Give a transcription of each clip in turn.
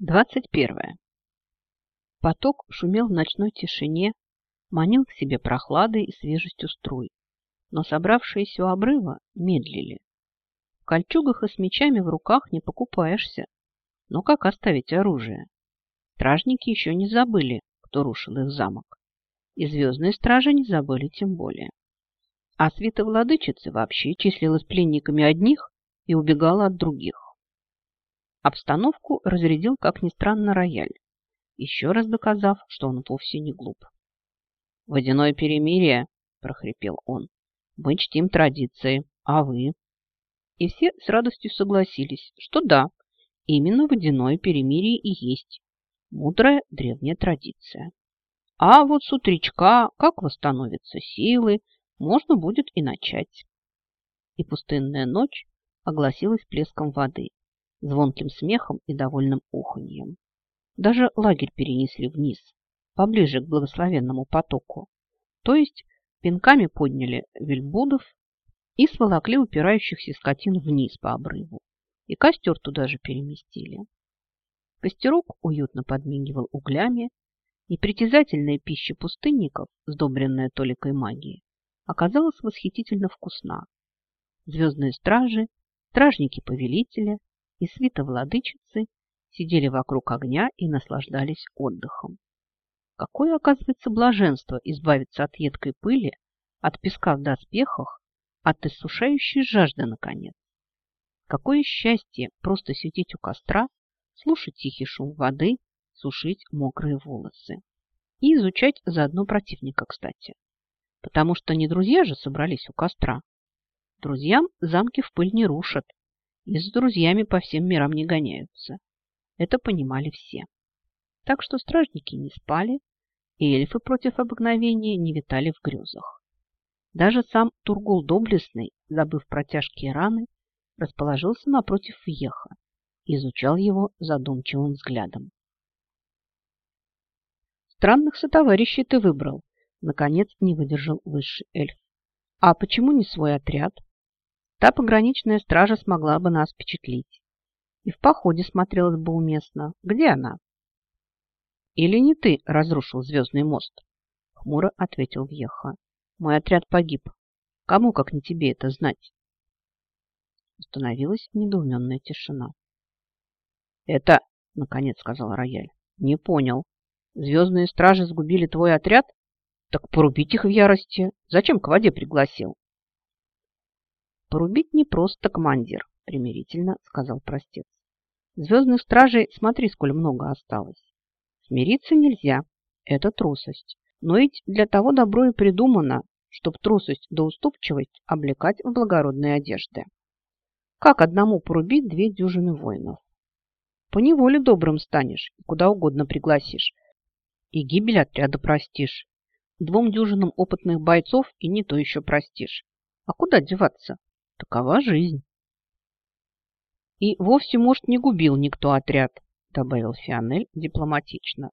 21. Поток шумел в ночной тишине, манил к себе прохладой и свежестью струй, но собравшиеся у обрыва медлили. В кольчугах и с мечами в руках не покупаешься. Но как оставить оружие? Стражники еще не забыли, кто рушил их замок. И звездные стражи не забыли тем более. А свита владычицы вообще числилась пленниками одних и убегала от других. Обстановку разрядил, как ни странно, рояль, еще раз доказав, что он вовсе не глуп. «Водяное перемирие!» – прохрипел он. «Мы чтим традиции, а вы?» И все с радостью согласились, что да, именно водяное перемирие и есть мудрая древняя традиция. А вот с утречка, как восстановятся силы, можно будет и начать. И пустынная ночь огласилась плеском воды, звонким смехом и довольным уханьем. Даже лагерь перенесли вниз, поближе к благословенному потоку. То есть пинками подняли вельбудов и сволокли упирающихся скотин вниз по обрыву. И костер туда же переместили. Костерок уютно подмигивал углями, и притязательная пища пустынников, сдобренная толикой магии, оказалась восхитительно вкусна. Звездные стражи, стражники-повелителя и свита владычицы сидели вокруг огня и наслаждались отдыхом. Какое, оказывается, блаженство избавиться от едкой пыли, от песка в доспехах, от иссушающей жажды, наконец. Какое счастье просто сидеть у костра, слушать тихий шум воды, сушить мокрые волосы. И изучать заодно противника, кстати. Потому что не друзья же собрались у костра. Друзьям замки в пыль не рушат, и с друзьями по всем мирам не гоняются. Это понимали все. Так что стражники не спали, и эльфы против обыкновения не витали в грезах. Даже сам Тургул Доблестный, забыв про тяжкие раны, расположился напротив Вьеха и изучал его задумчивым взглядом. «Странных сотоварищей ты выбрал», — наконец не выдержал высший эльф. «А почему не свой отряд?» Та пограничная стража смогла бы нас впечатлить. И в походе смотрелась бы уместно. Где она? Или не ты разрушил звездный мост? Хмуро ответил Вьеха. Мой отряд погиб. Кому, как не тебе, это знать? Установилась недоуменная тишина. Это, наконец сказал Рояль, не понял. Звездные стражи сгубили твой отряд? Так порубить их в ярости. Зачем к воде пригласил? Порубить не просто, командир, примирительно сказал простец. Звездных стражей смотри, сколь много осталось. Смириться нельзя, это трусость. Но ведь для того добро и придумано, чтоб трусость да уступчивость облекать в благородные одежды. Как одному порубить две дюжины воинов? По неволе добрым станешь и куда угодно пригласишь. И гибель отряда простишь. Двум дюжинам опытных бойцов и не то еще простишь. А куда деваться? Такова жизнь. И вовсе, может, не губил никто отряд, добавил Фионель дипломатично.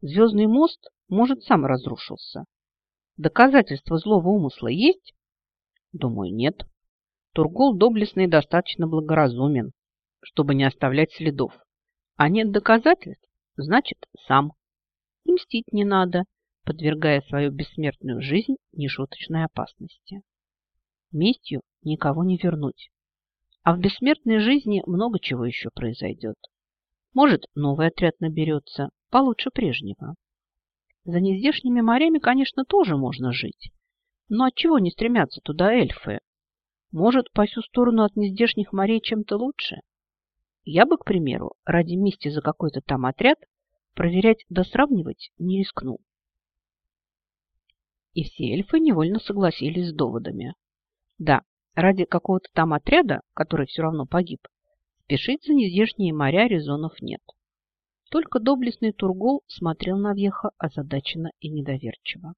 Звездный мост, может, сам разрушился. Доказательства злого умысла есть? Думаю, нет. Тургол доблестный достаточно благоразумен, чтобы не оставлять следов. А нет доказательств, значит, сам. И мстить не надо, подвергая свою бессмертную жизнь нешуточной опасности. Местью никого не вернуть. А в бессмертной жизни много чего еще произойдет. Может, новый отряд наберется, получше прежнего. За нездешними морями, конечно, тоже можно жить. Но отчего не стремятся туда эльфы? Может, по всю сторону от нездешних морей чем-то лучше? Я бы, к примеру, ради мести за какой-то там отряд проверять да сравнивать не рискнул. И все эльфы невольно согласились с доводами. Да, ради какого-то там отряда, который все равно погиб, спешить за нездешние моря резонов нет. Только доблестный Тургол смотрел на Веха озадаченно и недоверчиво.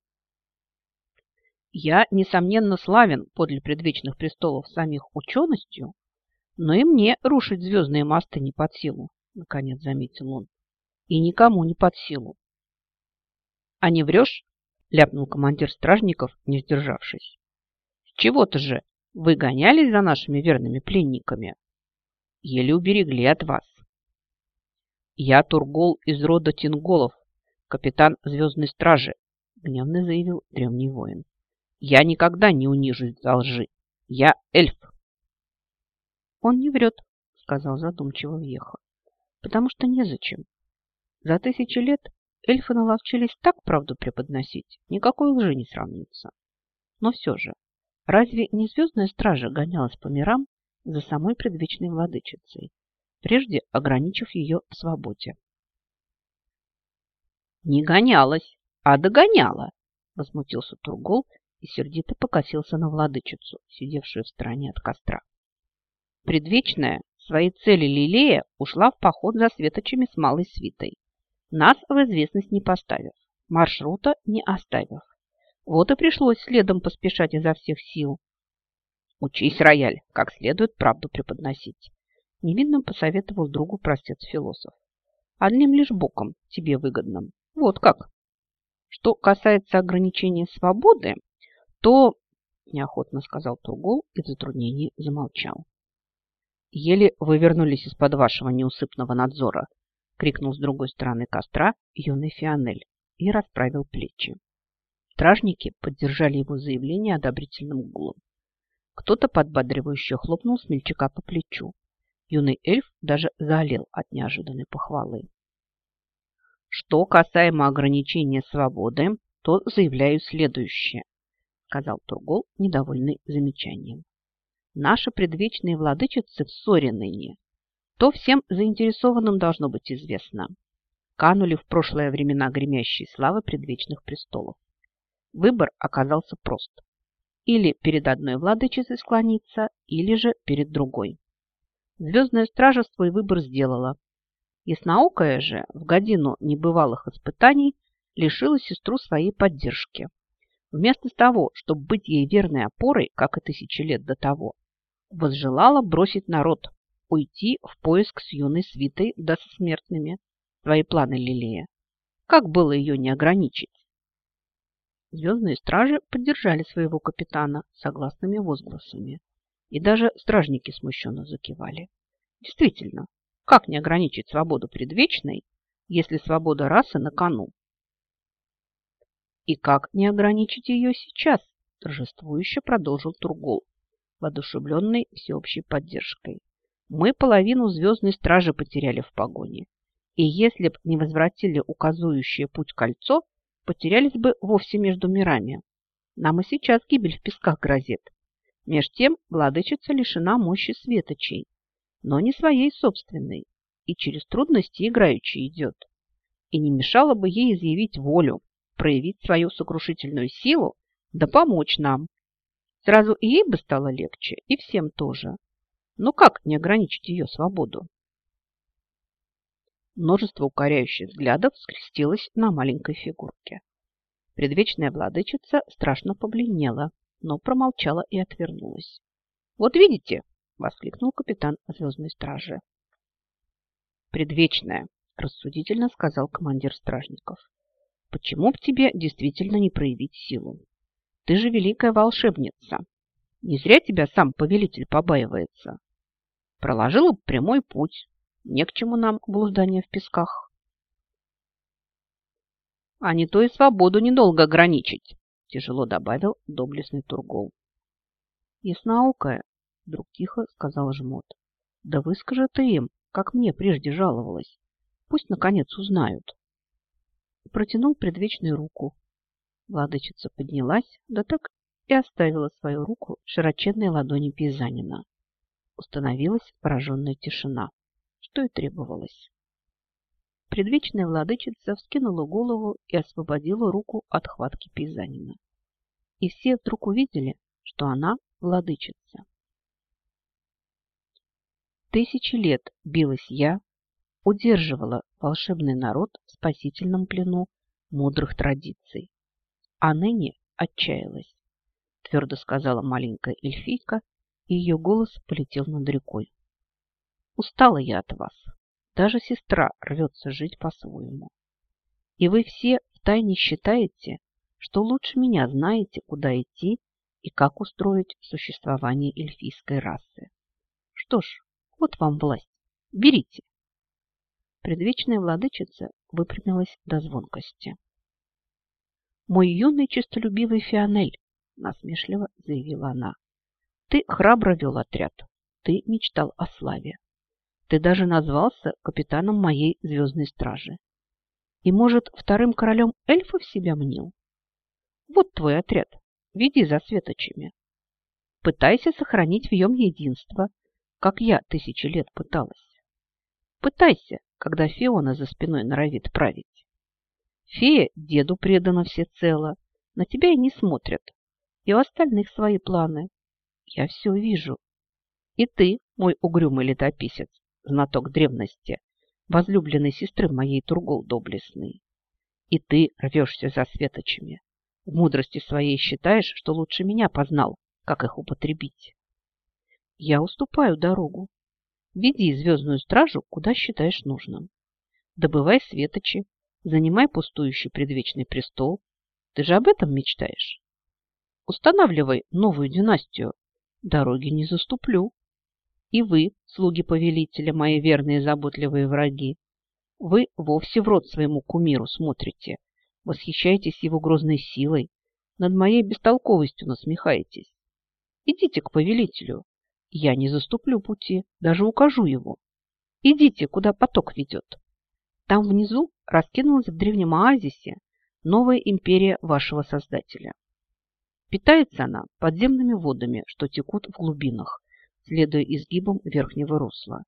Я, несомненно, славен подле предвечных престолов самих ученостью, но и мне рушить звездные мосты не под силу, наконец заметил он. И никому не под силу. А не врешь? ляпнул командир стражников, не сдержавшись. Чего-то же вы гонялись за нашими верными пленниками. Еле уберегли от вас. Я Тургол из рода Тинголов, капитан Звездной Стражи, гневно заявил древний воин. Я никогда не унижусь за лжи. Я эльф. Он не врет, сказал задумчиво Вьеха, потому что незачем. За тысячи лет эльфы наловчились так правду преподносить, никакой лжи не сравнится. Но все же, разве не звездная стража гонялась по мирам за самой предвечной владычицей, прежде ограничив ее в свободе? Не гонялась, а догоняла, возмутился Тургол и сердито покосился на владычицу, сидевшую в стороне от костра. Предвечная своей цели Лилея ушла в поход за светочами с малой свитой, нас в известность не поставив, маршрута не оставив. Вот и пришлось следом поспешать изо всех сил. Учись, рояль, как следует правду преподносить. Невинно посоветовал другу простец-философ. Одним лишь боком тебе выгодным. Вот как. Что касается ограничения свободы, то, неохотно сказал Тургол и в затруднении замолчал. Еле вы вернулись из-под вашего неусыпного надзора, крикнул с другой стороны костра юный Фионель и расправил плечи. Стражники поддержали его заявление одобрительным гулом. Кто-то подбадривающе хлопнул смельчака по плечу. Юный эльф даже залил от неожиданной похвалы. Что касаемо ограничения свободы, то заявляю следующее, сказал Тургол, недовольный замечанием. Наши предвечные владычицы в ссоре ныне, то всем заинтересованным должно быть известно. Канули в прошлое времена гремящие славы предвечных престолов. Выбор оказался прост. Или перед одной владычицей склониться, или же перед другой. Звездная стража свой выбор сделала. Ясноокая же в годину небывалых испытаний лишила сестру своей поддержки. Вместо того, чтобы быть ей верной опорой, как и тысячи лет до того, возжелала бросить народ, уйти в поиск с юной свитой да со смертными. Твои планы, Лилия. Как было ее не ограничить? Звездные стражи поддержали своего капитана согласными возгласами. И даже стражники смущенно закивали. Действительно, как не ограничить свободу предвечной, если свобода расы на кону? И как не ограничить ее сейчас? Торжествующе продолжил Тургол, воодушевленный всеобщей поддержкой. Мы половину звездной стражи потеряли в погоне. И если б не возвратили указующее путь кольцо, потерялись бы вовсе между мирами. Нам и сейчас гибель в песках грозит. Меж тем владычица лишена мощи светочей, но не своей собственной, и через трудности играючи идет. И не мешало бы ей изъявить волю, проявить свою сокрушительную силу, да помочь нам. Сразу и ей бы стало легче, и всем тоже. Но как не ограничить ее свободу? Множество укоряющих взглядов скрестилось на маленькой фигурке. Предвечная владычица страшно побледнела, но промолчала и отвернулась. «Вот видите!» — воскликнул капитан звездной стражи. «Предвечная!» — рассудительно сказал командир стражников. «Почему б тебе действительно не проявить силу? Ты же великая волшебница. Не зря тебя сам повелитель побаивается. Проложила прямой путь. Не к чему нам блуждание в песках. А не то и свободу недолго ограничить, тяжело добавил доблестный Тургол. Ясноукая, вдруг тихо сказал жмот. Да выскажи ты им, как мне прежде жаловалась. Пусть, наконец, узнают. Протянул предвечную руку. Владычица поднялась, да так и оставила свою руку в широченной ладони пейзанина установилась пораженная тишина, что и требовалось. Предвечная владычица вскинула голову и освободила руку от хватки пейзанина. И все вдруг увидели, что она владычица. Тысячи лет билась я, удерживала волшебный народ в спасительном плену мудрых традиций. А ныне отчаялась, твердо сказала маленькая эльфийка и ее голос полетел над рекой. Устала я от вас. Даже сестра рвется жить по-своему. И вы все втайне считаете, что лучше меня знаете, куда идти и как устроить существование эльфийской расы. Что ж, вот вам власть. Берите. Предвечная владычица выпрямилась до звонкости. «Мой юный честолюбивый Фионель», – насмешливо заявила она, – «ты храбро вел отряд, ты мечтал о славе, ты даже назвался капитаном моей звездной стражи. И, может, вторым королем эльфов себя мнил? Вот твой отряд, веди за светочами. Пытайся сохранить в нем единство, как я тысячи лет пыталась. Пытайся, когда Фиона за спиной норовит править. Фея деду предана всецело, на тебя и не смотрят. И у остальных свои планы. Я все вижу. И ты, мой угрюмый летописец, знаток древности, возлюбленной сестры моей Тургол доблестный. И ты рвешься за светочами. В мудрости своей считаешь, что лучше меня познал, как их употребить. Я уступаю дорогу. Веди звездную стражу, куда считаешь нужным. Добывай светочи, занимай пустующий предвечный престол. Ты же об этом мечтаешь? Устанавливай новую династию. Дороги не заступлю. И вы, слуги повелителя, мои верные и заботливые враги, вы вовсе в рот своему кумиру смотрите, восхищаетесь его грозной силой, над моей бестолковостью насмехаетесь. Идите к повелителю, я не заступлю пути, даже укажу его. Идите, куда поток ведет. Там внизу раскинулась в древнем оазисе новая империя вашего создателя. Питается она подземными водами, что текут в глубинах, следуя изгибам верхнего русла.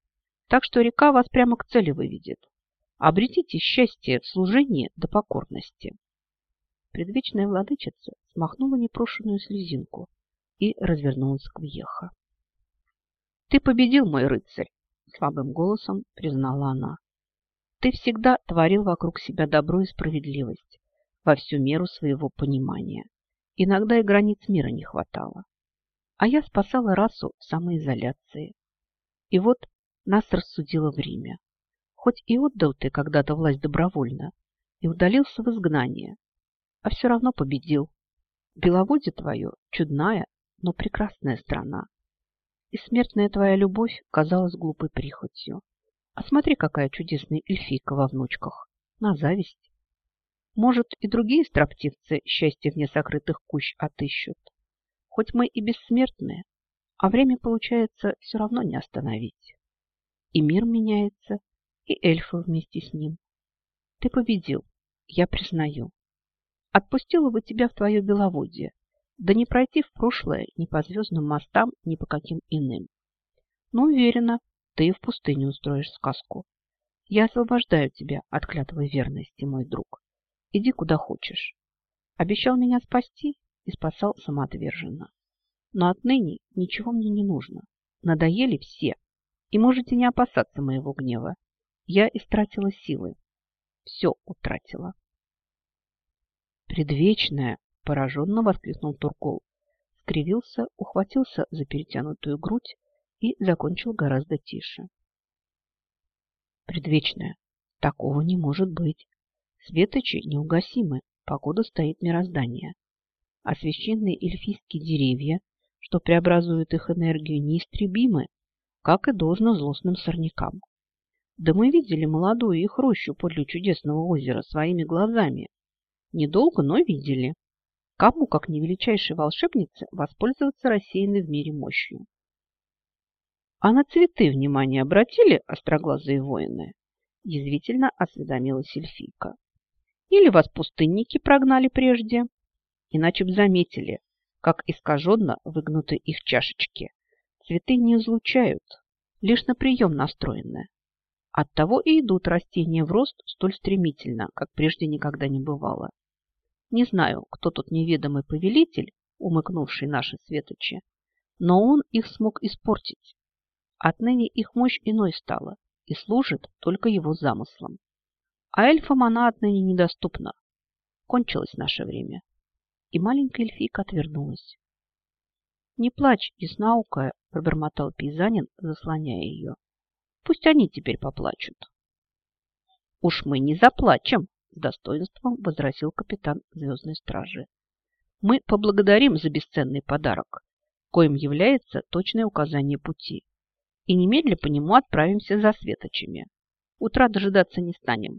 Так что река вас прямо к цели выведет. Обретите счастье в служении до покорности. Предвечная владычица смахнула непрошенную слезинку и развернулась к Вьеха. «Ты победил, мой рыцарь!» – слабым голосом признала она. «Ты всегда творил вокруг себя добро и справедливость во всю меру своего понимания. Иногда и границ мира не хватало. А я спасала расу в самоизоляции. И вот нас рассудило время. Хоть и отдал ты когда-то власть добровольно и удалился в изгнание, а все равно победил. Беловодье твое чудная, но прекрасная страна и смертная твоя любовь казалась глупой прихотью. А смотри, какая чудесная эльфийка во внучках. На зависть. Может, и другие строптивцы счастье вне сокрытых кущ отыщут. Хоть мы и бессмертные, а время, получается, все равно не остановить. И мир меняется, и эльфы вместе с ним. Ты победил, я признаю. Отпустила бы тебя в твое беловодье, да не пройти в прошлое ни по звездным мостам, ни по каким иным. Но уверена, ты и в пустыне устроишь сказку. Я освобождаю тебя от клятвы верности, мой друг. Иди куда хочешь. Обещал меня спасти и спасал самоотверженно. Но отныне ничего мне не нужно. Надоели все. И можете не опасаться моего гнева. Я истратила силы. Все утратила. Предвечная, Пораженно воскликнул Туркол. Скривился, ухватился за перетянутую грудь и закончил гораздо тише. Предвечная, такого не может быть. Светочи неугасимы, погода стоит мироздание. А священные эльфийские деревья, что преобразуют их энергию, неистребимы, как и должно злостным сорнякам. Да мы видели молодую их рощу подле чудесного озера своими глазами. Недолго, но видели. Кому, как не величайшей волшебнице, воспользоваться рассеянной в мире мощью? А на цветы внимание обратили остроглазые воины? Язвительно осведомилась эльфийка. Или вас пустынники прогнали прежде? Иначе б заметили, как искаженно выгнуты их чашечки. Цветы не излучают, лишь на прием настроены. Оттого и идут растения в рост столь стремительно, как прежде никогда не бывало. Не знаю, кто тут неведомый повелитель, умыкнувший наши светочи, но он их смог испортить. Отныне их мощь иной стала и служит только его замыслам. А эльфам она отныне недоступна. Кончилось наше время. И маленькая эльфийка отвернулась. «Не плачь, яснаукая», — пробормотал пейзанин, заслоняя ее. «Пусть они теперь поплачут». «Уж мы не заплачем», с достоинством возразил капитан Звездной Стражи. Мы поблагодарим за бесценный подарок, коим является точное указание пути, и немедля по нему отправимся за светочами. Утра дожидаться не станем.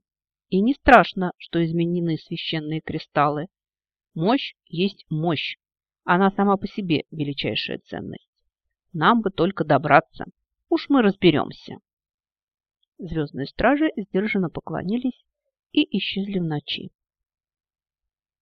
И не страшно, что изменены священные кристаллы. Мощь есть мощь. Она сама по себе величайшая ценность. Нам бы только добраться. Уж мы разберемся. Звездные стражи сдержанно поклонились и исчезли в ночи.